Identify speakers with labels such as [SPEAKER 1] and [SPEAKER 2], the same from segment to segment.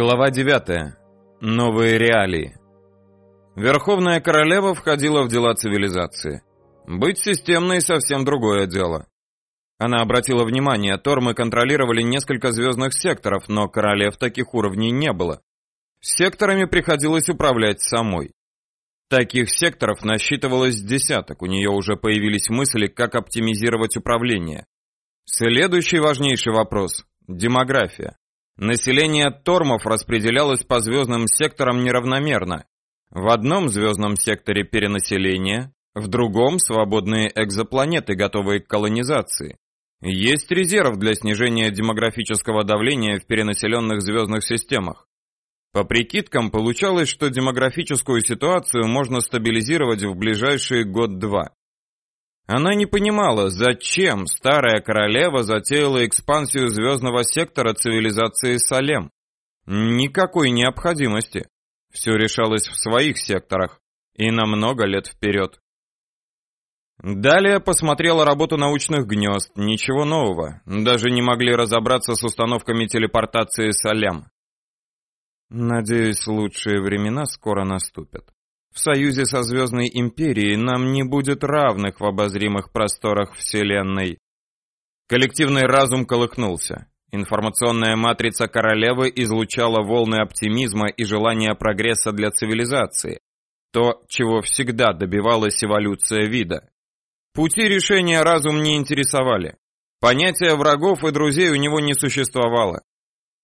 [SPEAKER 1] Глава 9. Новые реалии. Верховная королева входила в дела цивилизации. Быть системной совсем другое дело. Она обратила внимание, Тормы контролировали несколько звездных секторов, но королев таких уровней не было. Секторами приходилось управлять самой. Таких секторов насчитывалось десяток, у нее уже появились мысли, как оптимизировать управление. Следующий важнейший вопрос – демография. Население Тормов распределялось по звездным секторам неравномерно. В одном звездном секторе перенаселение, в другом свободные экзопланеты, готовые к колонизации. Есть резерв для снижения демографического давления в перенаселенных звездных системах. По прикидкам получалось, что демографическую ситуацию можно стабилизировать в ближайшие год-два. Она не понимала, зачем старая королева затеяла экспансию звездного сектора цивилизации Салем. Никакой необходимости. Все решалось в своих секторах и на много лет вперед. Далее посмотрела работу научных гнезд, ничего нового, даже не могли разобраться с установками телепортации Салем. Надеюсь, лучшие времена скоро наступят. В союзе со Звездной Империей нам не будет равных в обозримых просторах Вселенной. Коллективный разум колыхнулся. Информационная матрица королевы излучала волны оптимизма и желания прогресса для цивилизации. То, чего всегда добивалась эволюция вида. Пути решения разум не интересовали. Понятия врагов и друзей у него не существовало.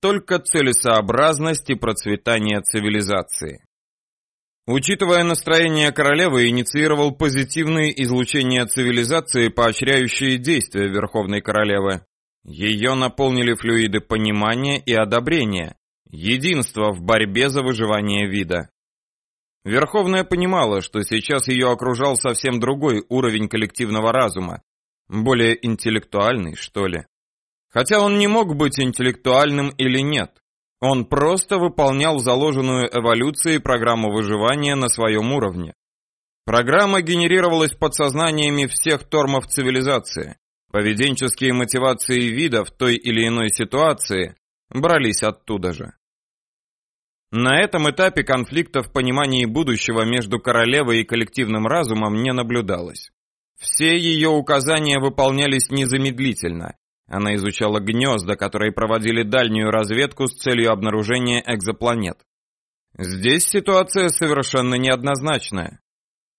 [SPEAKER 1] Только целесообразность и процветание цивилизации. Учитывая настроение королевы, инициировал позитивные излучения цивилизации, поощряющие действия Верховной Королевы. Ее наполнили флюиды понимания и одобрения, единства в борьбе за выживание вида. Верховная понимала, что сейчас ее окружал совсем другой уровень коллективного разума, более интеллектуальный, что ли. Хотя он не мог быть интеллектуальным или нет. Он просто выполнял заложенную эволюцией программу выживания на своем уровне. Программа генерировалась подсознаниями всех тормов цивилизации. Поведенческие мотивации вида в той или иной ситуации брались оттуда же. На этом этапе конфликта в понимании будущего между королевой и коллективным разумом не наблюдалось. Все ее указания выполнялись незамедлительно, она изучала гнезда, которые проводили дальнюю разведку с целью обнаружения экзопланет. Здесь ситуация совершенно неоднозначная.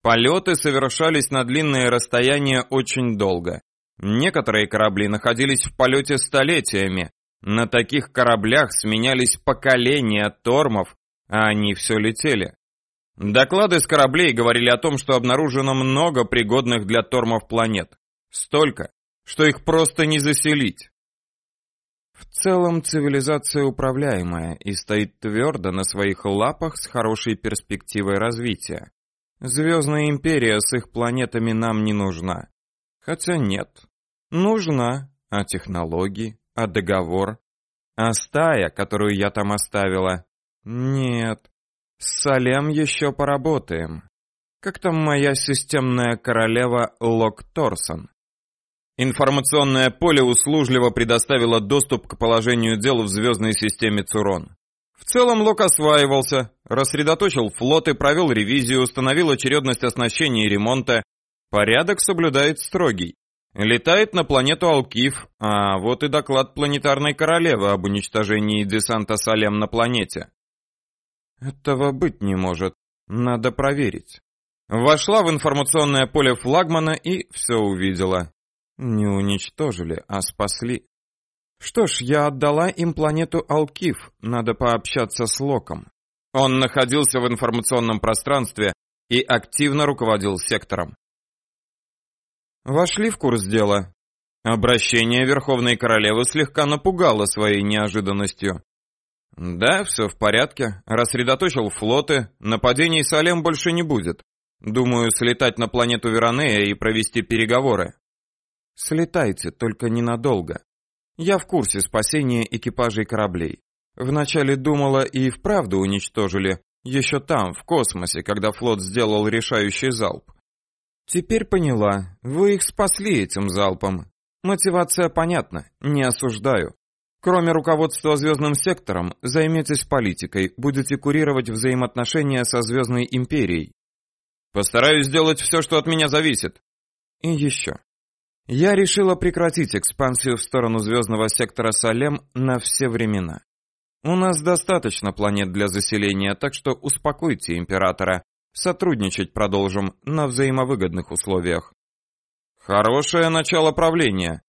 [SPEAKER 1] Полеты совершались на длинные расстояния очень долго. Некоторые корабли находились в полете столетиями. На таких кораблях сменялись поколения тормов, а они все летели. Доклады с кораблей говорили о том, что обнаружено много пригодных для тормов планет. Столько, что их просто не заселить. В целом цивилизация управляемая и стоит твердо на своих лапах с хорошей перспективой развития. Звездная империя с их планетами нам не нужна. Хотя нет. Нужна. А технологии? А договор? А стая, которую я там оставила? Нет. С Салем еще поработаем. Как там моя системная королева Лок Торсон? Информационное поле услужливо предоставило доступ к положению дел в звездной системе Цурон. В целом Лок осваивался, рассредоточил флоты, провел ревизию, установил очередность оснащения и ремонта. Порядок соблюдает строгий. Летает на планету Алкив, а вот и доклад планетарной королевы об уничтожении десанта Салем на планете. Этого быть не может. Надо проверить. Вошла в информационное поле флагмана и все увидела. Не уничтожили, а спасли. Что ж, я отдала им планету Алкив, надо пообщаться с Локом. Он находился в информационном пространстве и активно руководил сектором. Вошли в курс дела. Обращение Верховной Королевы слегка напугало своей неожиданностью. Да, все в порядке. Рассредоточил флоты. Нападений Салем больше не будет. Думаю, слетать на планету Веронея и провести переговоры. Слетайте, только ненадолго. Я в курсе спасения экипажей кораблей. Вначале думала и вправду уничтожили, еще там, в космосе, когда флот сделал решающий залп. Теперь поняла, вы их спасли этим залпом. Мотивация понятна, не осуждаю. Кроме руководства звездным сектором, займитесь политикой, будете курировать взаимоотношения со Звездной империей. Постараюсь сделать все, что от меня зависит. И еще. Я решила прекратить экспансию в сторону звездного сектора Салем на все времена. У нас достаточно планет для заселения, так что успокойте императора. Сотрудничать продолжим на взаимовыгодных условиях. Хорошее начало правления.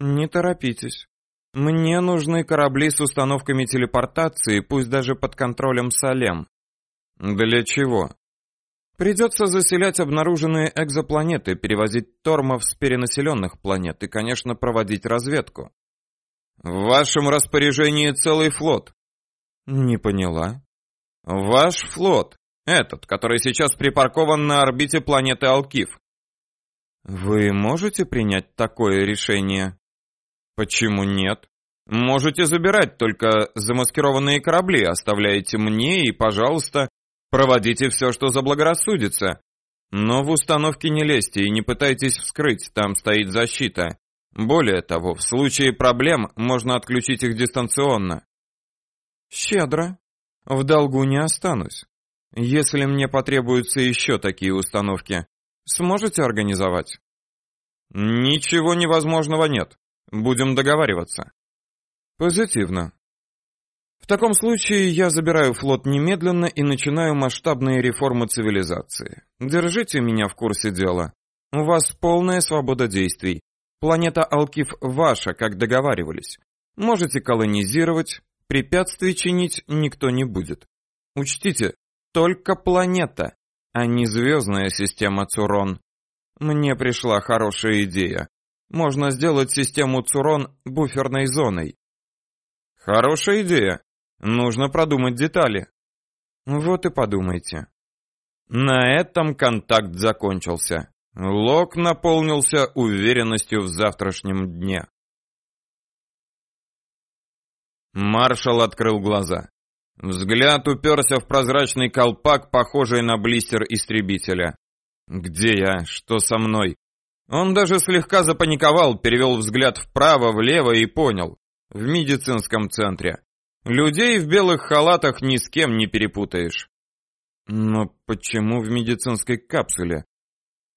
[SPEAKER 1] Не торопитесь. Мне нужны корабли с установками телепортации, пусть даже под контролем Салем. Для чего? Придется заселять обнаруженные экзопланеты, перевозить тормов с перенаселенных планет и, конечно, проводить разведку. В вашем распоряжении целый флот. Не поняла. Ваш флот, этот, который сейчас припаркован на орбите планеты Алкив. Вы можете принять такое решение? Почему нет? Можете забирать, только замаскированные корабли оставляете мне и, пожалуйста, проводите все, что заблагорассудится. Но в установке не лезьте и не пытайтесь вскрыть, там стоит защита. Более того, в случае проблем можно отключить их дистанционно. Щедро. В долгу не останусь. Если мне потребуются еще такие установки, сможете организовать? Ничего невозможного нет. Будем договариваться. Позитивно. В таком случае я забираю флот немедленно и начинаю масштабные реформы цивилизации. Держите меня в курсе дела. У вас полная свобода действий. Планета Алкив ваша, как договаривались. Можете колонизировать, препятствий чинить никто не будет. Учтите, только планета, а не звездная система Цурон. Мне пришла хорошая идея можно сделать систему Цурон буферной зоной. Хорошая идея. Нужно продумать детали. Вот и подумайте. На этом контакт закончился. Лок наполнился уверенностью в завтрашнем дне. Маршал открыл глаза. Взгляд уперся в прозрачный колпак, похожий на блистер истребителя. Где я? Что со мной? Он даже слегка запаниковал, перевел взгляд вправо, влево и понял. В медицинском центре. Людей в белых халатах ни с кем не перепутаешь. Но почему в медицинской капсуле?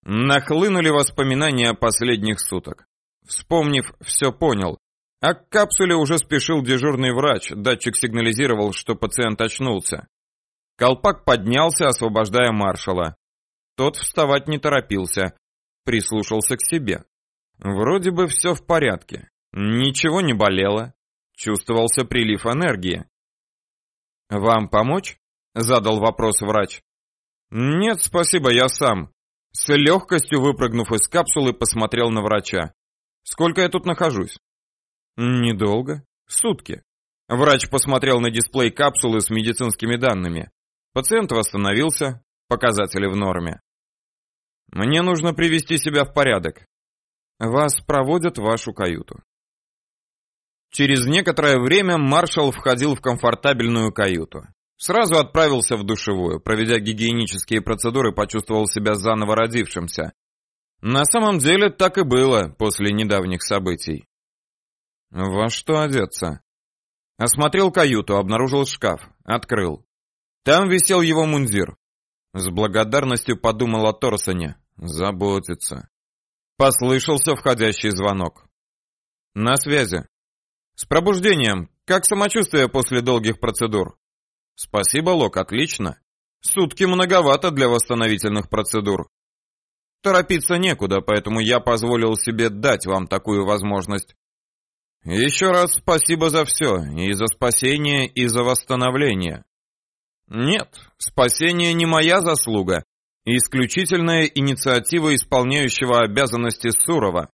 [SPEAKER 1] Нахлынули воспоминания последних суток. Вспомнив, все понял. А к капсуле уже спешил дежурный врач, датчик сигнализировал, что пациент очнулся. Колпак поднялся, освобождая маршала. Тот вставать не торопился, прислушался к себе. Вроде бы все в порядке. Ничего не болело. Чувствовался прилив энергии. «Вам помочь?» — задал вопрос врач. «Нет, спасибо, я сам». С легкостью выпрыгнув из капсулы, посмотрел на врача. «Сколько я тут нахожусь?» «Недолго. Сутки». Врач посмотрел на дисплей капсулы с медицинскими данными. Пациент восстановился, показатели в норме. Мне нужно привести себя в порядок. Вас проводят в вашу каюту. Через некоторое время маршал входил в комфортабельную каюту. Сразу отправился в душевую, проведя гигиенические процедуры, почувствовал себя заново родившимся. На самом деле так и было после недавних событий. Во что одеться? Осмотрел каюту, обнаружил шкаф, открыл. Там висел его мундир. С благодарностью подумал о Торсоне. Заботится. Послышался входящий звонок. На связи. С пробуждением. Как самочувствие после долгих процедур? Спасибо, Лок, отлично. Сутки многовато для восстановительных процедур. Торопиться некуда, поэтому я позволил себе дать вам такую возможность. Еще раз спасибо за все, и за спасение, и за восстановление. Нет, спасение не моя заслуга, Исключительная инициатива исполняющего обязанности Сурова.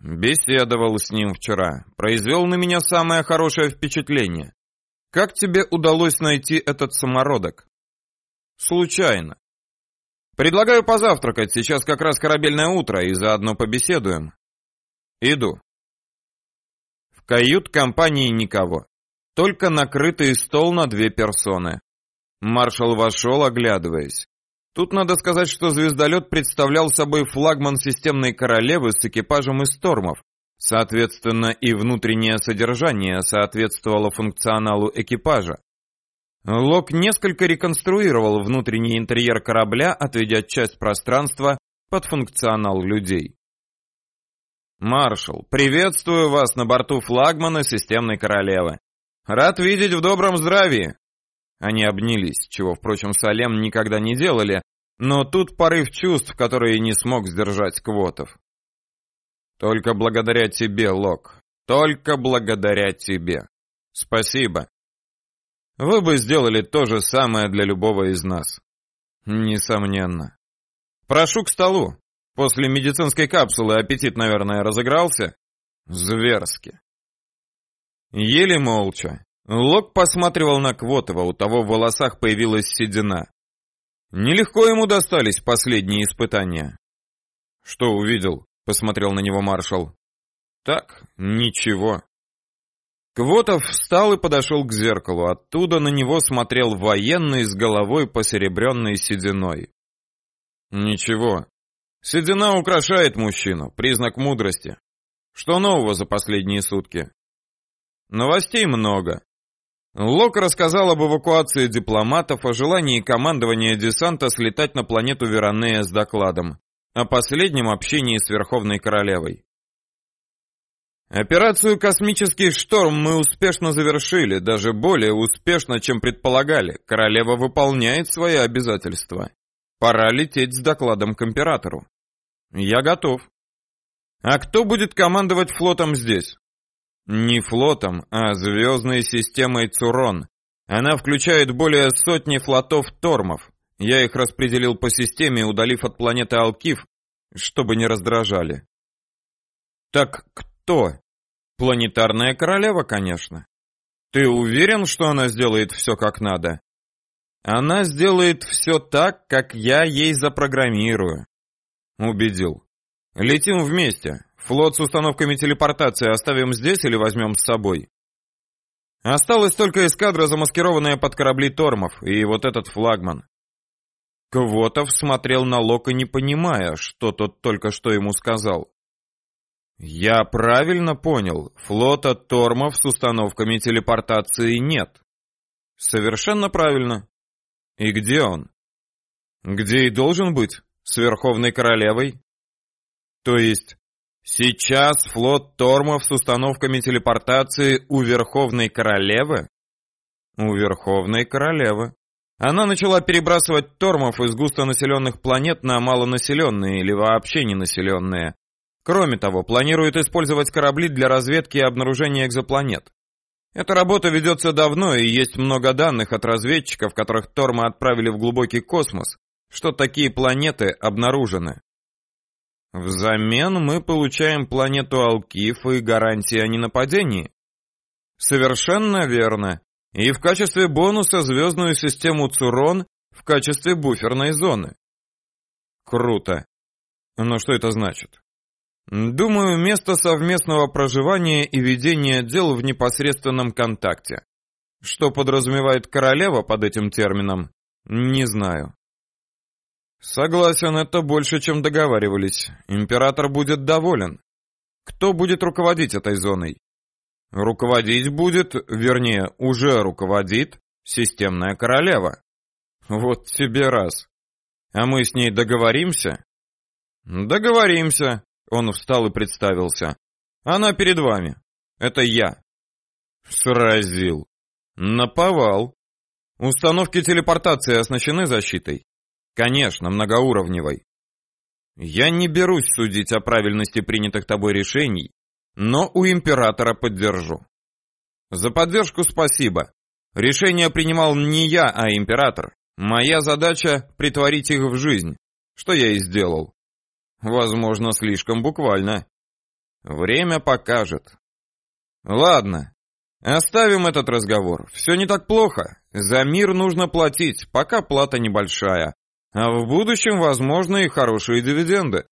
[SPEAKER 1] Беседовал с ним вчера, произвел на меня самое хорошее впечатление. Как тебе удалось найти этот самородок? Случайно. Предлагаю позавтракать, сейчас как раз корабельное утро, и заодно побеседуем. Иду. В кают-компании никого. Только накрытый стол на две персоны. Маршал вошел, оглядываясь. Тут надо сказать, что звездолет представлял собой флагман системной королевы с экипажем из стормов, Соответственно, и внутреннее содержание соответствовало функционалу экипажа. Лок несколько реконструировал внутренний интерьер корабля, отведя часть пространства под функционал людей. «Маршал, приветствую вас на борту флагмана системной королевы. Рад видеть в добром здравии!» Они обнялись, чего, впрочем, Салем никогда не делали, но тут порыв чувств, которые не смог сдержать Квотов. «Только благодаря тебе, Лок, только благодаря тебе. Спасибо. Вы бы сделали то же самое для любого из нас». «Несомненно. Прошу к столу. После медицинской капсулы аппетит, наверное, разыгрался? Зверски. Еле молча. Лок посматривал на Квотова, у того в волосах появилась седина. Нелегко ему достались последние испытания. Что увидел? Посмотрел на него маршал. Так, ничего. Квотов встал и подошел к зеркалу. Оттуда на него смотрел военный с головой посеребренной сединой. Ничего, Седина украшает мужчину, признак мудрости. Что нового за последние сутки? Новостей много. Лок рассказал об эвакуации дипломатов, о желании командования десанта слетать на планету Веронея с докладом, о последнем общении с Верховной Королевой. Операцию «Космический шторм» мы успешно завершили, даже более успешно, чем предполагали. Королева выполняет свои обязательства. Пора лететь с докладом к императору. Я готов. А кто будет командовать флотом здесь? Не флотом, а звездной системой Цурон. Она включает более сотни флотов Тормов. Я их распределил по системе, удалив от планеты Алкив, чтобы не раздражали. Так кто? Планетарная королева, конечно. Ты уверен, что она сделает все как надо? Она сделает все так, как я ей запрограммирую. Убедил. Летим вместе. Флот с установками телепортации оставим здесь или возьмем с собой? Осталась только эскадра, замаскированная под корабли Тормов, и вот этот флагман. Квотов смотрел на Лока, не понимая, что тот только что ему сказал. «Я правильно понял, флота Тормов с установками телепортации нет». «Совершенно правильно. И где он? Где и должен быть? С Верховной Королевой? То есть, сейчас флот Тормов с установками телепортации у Верховной Королевы? У Верховной Королевы. Она начала перебрасывать Тормов из густонаселенных планет на малонаселенные или вообще ненаселенные. Кроме того, планирует использовать корабли для разведки и обнаружения экзопланет. Эта работа ведется давно, и есть много данных от разведчиков, которых Торма отправили в глубокий космос, что такие планеты обнаружены. Взамен мы получаем планету Алкиф и гарантии о ненападении. Совершенно верно. И в качестве бонуса звездную систему Цурон в качестве буферной зоны. Круто. Но что это значит? Думаю, место совместного проживания и ведения дел в непосредственном контакте. Что подразумевает королева под этим термином, не знаю. Согласен, это больше, чем договаривались. Император будет доволен. Кто будет руководить этой зоной? Руководить будет, вернее, уже руководит системная королева. Вот тебе раз. А мы с ней договоримся? Договоримся, он встал и представился. Она перед вами. Это я. Сразил. Наповал. Установки телепортации оснащены защитой? Конечно, многоуровневой. Я не берусь судить о правильности принятых тобой решений, но у императора поддержу. За поддержку спасибо. Решение принимал не я, а император. Моя задача притворить их в жизнь, что я и сделал. Возможно, слишком буквально. Время покажет. Ладно, оставим этот разговор. Все не так плохо. За мир нужно платить, пока плата небольшая. А в будущем, возможно, и хорошие дивиденды.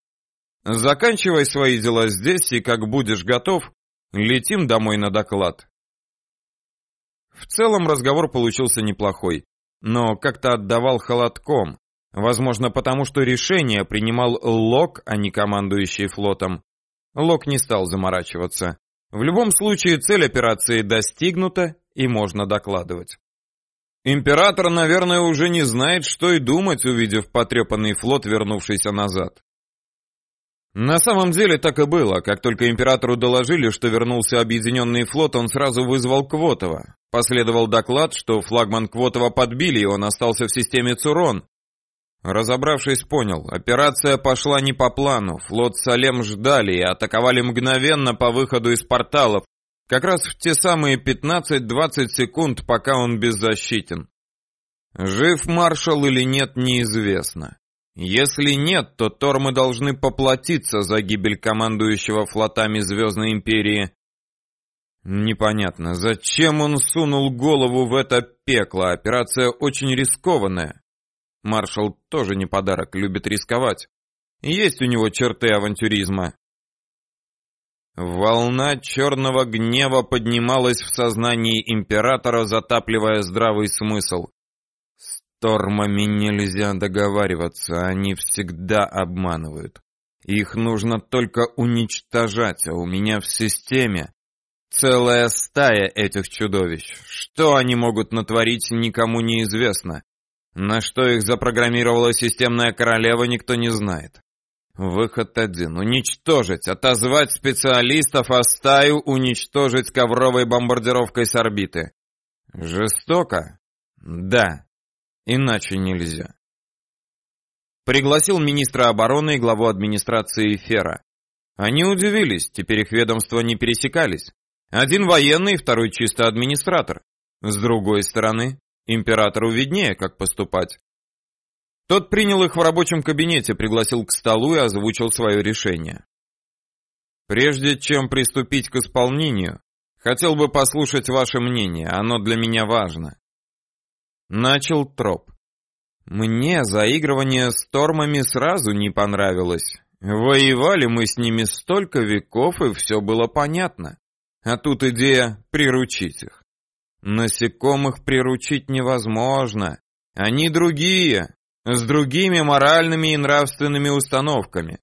[SPEAKER 1] Заканчивай свои дела здесь, и как будешь готов, летим домой на доклад. В целом разговор получился неплохой, но как-то отдавал холодком. Возможно, потому что решение принимал Лок, а не командующий флотом. Лок не стал заморачиваться. В любом случае цель операции достигнута и можно докладывать. Император, наверное, уже не знает, что и думать, увидев потрепанный флот, вернувшийся назад. На самом деле так и было. Как только императору доложили, что вернулся объединенный флот, он сразу вызвал Квотова. Последовал доклад, что флагман Квотова подбили, и он остался в системе Цурон. Разобравшись, понял, операция пошла не по плану. Флот Салем ждали и атаковали мгновенно по выходу из порталов, как раз в те самые 15-20 секунд, пока он беззащитен. Жив маршал или нет, неизвестно. Если нет, то Тормы должны поплатиться за гибель командующего флотами Звездной Империи. Непонятно, зачем он сунул голову в это пекло, операция очень рискованная. Маршал тоже не подарок, любит рисковать. Есть у него черты авантюризма. Волна черного гнева поднималась в сознании императора, затапливая здравый смысл. Тормами нельзя договариваться, они всегда обманывают. Их нужно только уничтожать, а у меня в системе целая стая этих чудовищ. Что они могут натворить, никому не известно. На что их запрограммировала системная королева, никто не знает. Выход один — уничтожить, отозвать специалистов, а стаю уничтожить ковровой бомбардировкой с орбиты. Жестоко? Да. Иначе нельзя. Пригласил министра обороны и главу администрации Фера. Они удивились, теперь их ведомства не пересекались. Один военный, второй чисто администратор. С другой стороны, императору виднее, как поступать. Тот принял их в рабочем кабинете, пригласил к столу и озвучил свое решение. Прежде чем приступить к исполнению, хотел бы послушать ваше мнение, оно для меня важно. Начал троп. Мне заигрывание с тормами сразу не понравилось. Воевали мы с ними столько веков, и все было понятно. А тут идея приручить их. Насекомых приручить невозможно. Они другие, с другими моральными и нравственными установками.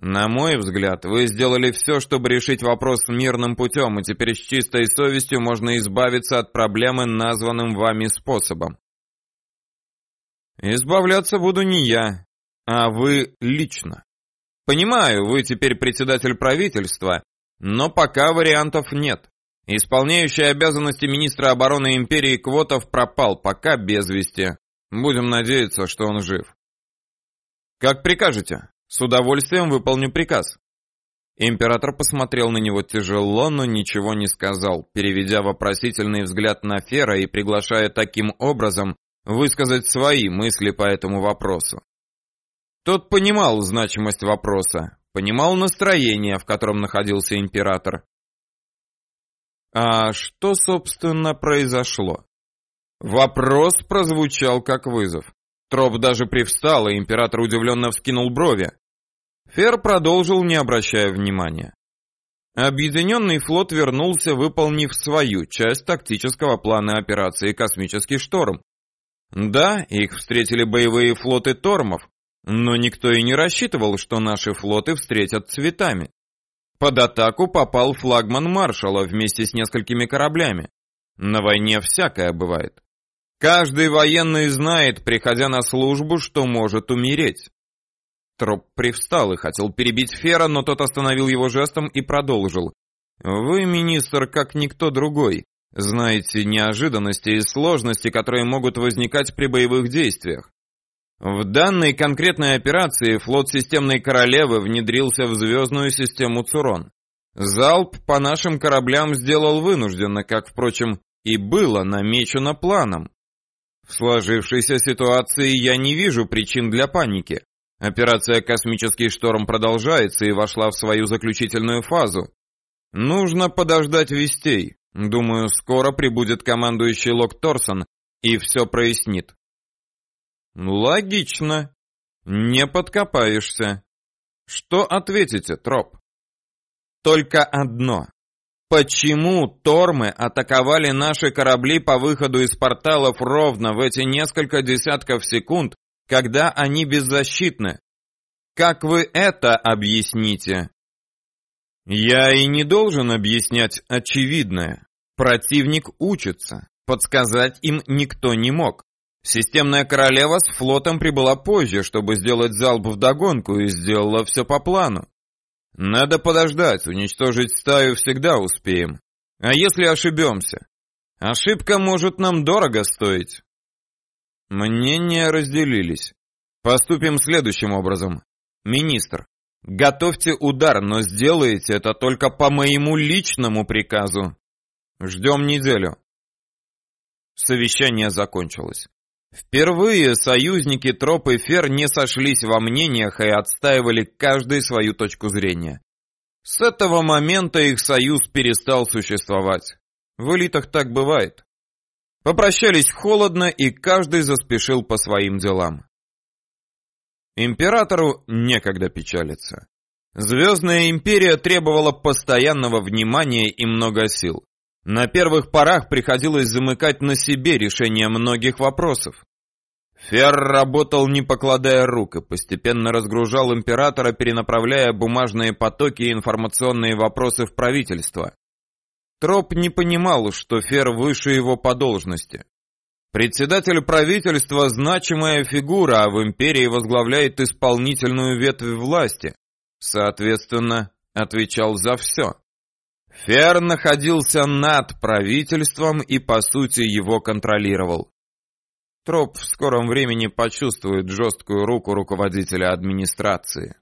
[SPEAKER 1] На мой взгляд, вы сделали все, чтобы решить вопрос мирным путем, и теперь с чистой совестью можно избавиться от проблемы названным вами способом. Избавляться буду не я, а вы лично. Понимаю, вы теперь председатель правительства, но пока вариантов нет. Исполняющий обязанности министра обороны империи Квотов пропал, пока без вести. Будем надеяться, что он жив. Как прикажете. С удовольствием выполню приказ. Император посмотрел на него тяжело, но ничего не сказал, переведя вопросительный взгляд на Фера и приглашая таким образом высказать свои мысли по этому вопросу. Тот понимал значимость вопроса, понимал настроение, в котором находился император. А что, собственно, произошло? Вопрос прозвучал как вызов. Троп даже привстал, и император удивленно вскинул брови. Фер продолжил, не обращая внимания. Объединенный флот вернулся, выполнив свою часть тактического плана операции «Космический шторм», да, их встретили боевые флоты Тормов, но никто и не рассчитывал, что наши флоты встретят цветами. Под атаку попал флагман маршала вместе с несколькими кораблями. На войне всякое бывает. Каждый военный знает, приходя на службу, что может умереть. Троп привстал и хотел перебить Фера, но тот остановил его жестом и продолжил. «Вы, министр, как никто другой, знаете неожиданности и сложности, которые могут возникать при боевых действиях. В данной конкретной операции флот системной королевы внедрился в звездную систему Цурон. Залп по нашим кораблям сделал вынужденно, как, впрочем, и было намечено планом. В сложившейся ситуации я не вижу причин для паники. Операция «Космический шторм» продолжается и вошла в свою заключительную фазу. Нужно подождать вестей. Думаю, скоро прибудет командующий Лок Торсон и все прояснит. Логично. Не подкопаешься. Что ответите, Троп? Только одно. Почему Тормы атаковали наши корабли по выходу из порталов ровно в эти несколько десятков секунд, когда они беззащитны? Как вы это объясните? Я и не должен объяснять очевидное. Противник учится. Подсказать им никто не мог. Системная королева с флотом прибыла позже, чтобы сделать залп в догонку и сделала все по плану. Надо подождать, уничтожить стаю всегда успеем. А если ошибемся? Ошибка может нам дорого стоить. Мнения разделились. Поступим следующим образом. Министр, готовьте удар, но сделайте это только по моему личному приказу. Ждем неделю. Совещание закончилось. Впервые союзники Троп и Фер не сошлись во мнениях и отстаивали каждый свою точку зрения. С этого момента их союз перестал существовать. В элитах так бывает. Попрощались холодно, и каждый заспешил по своим делам. Императору некогда печалиться. Звездная империя требовала постоянного внимания и много сил. На первых порах приходилось замыкать на себе решение многих вопросов. Фер работал не покладая рук и постепенно разгружал императора, перенаправляя бумажные потоки и информационные вопросы в правительство. Троп не понимал, что Фер выше его по должности. Председатель правительства – значимая фигура, а в империи возглавляет исполнительную ветвь власти. Соответственно, отвечал за все. Фер находился над правительством и, по сути, его контролировал. Троп в скором времени почувствует жесткую руку руководителя администрации.